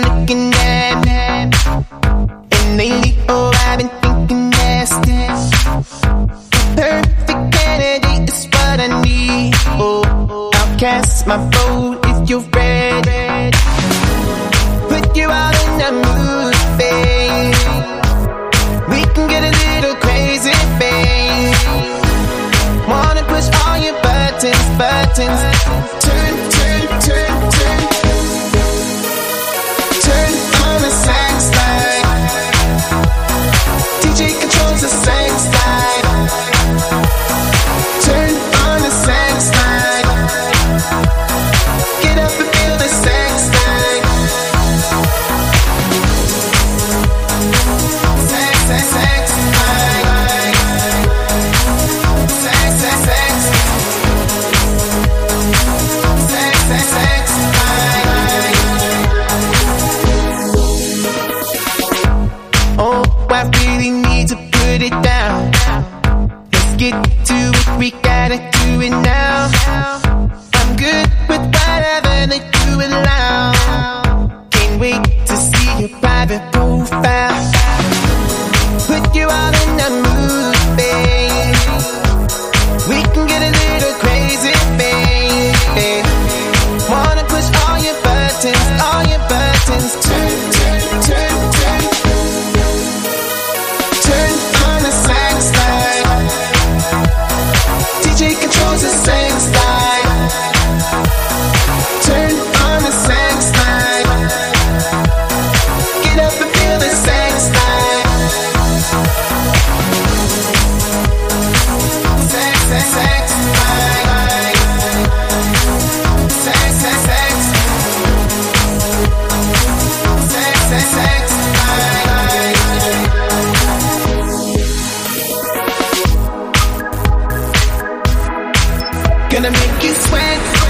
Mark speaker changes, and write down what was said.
Speaker 1: looking at And lately, oh, I've been thinking that's this Perfect candidate is what I need. Oh, I'll cast my vote if you're ready. Put you out in the mood. get to it, we gotta do it now. gonna make you sweat.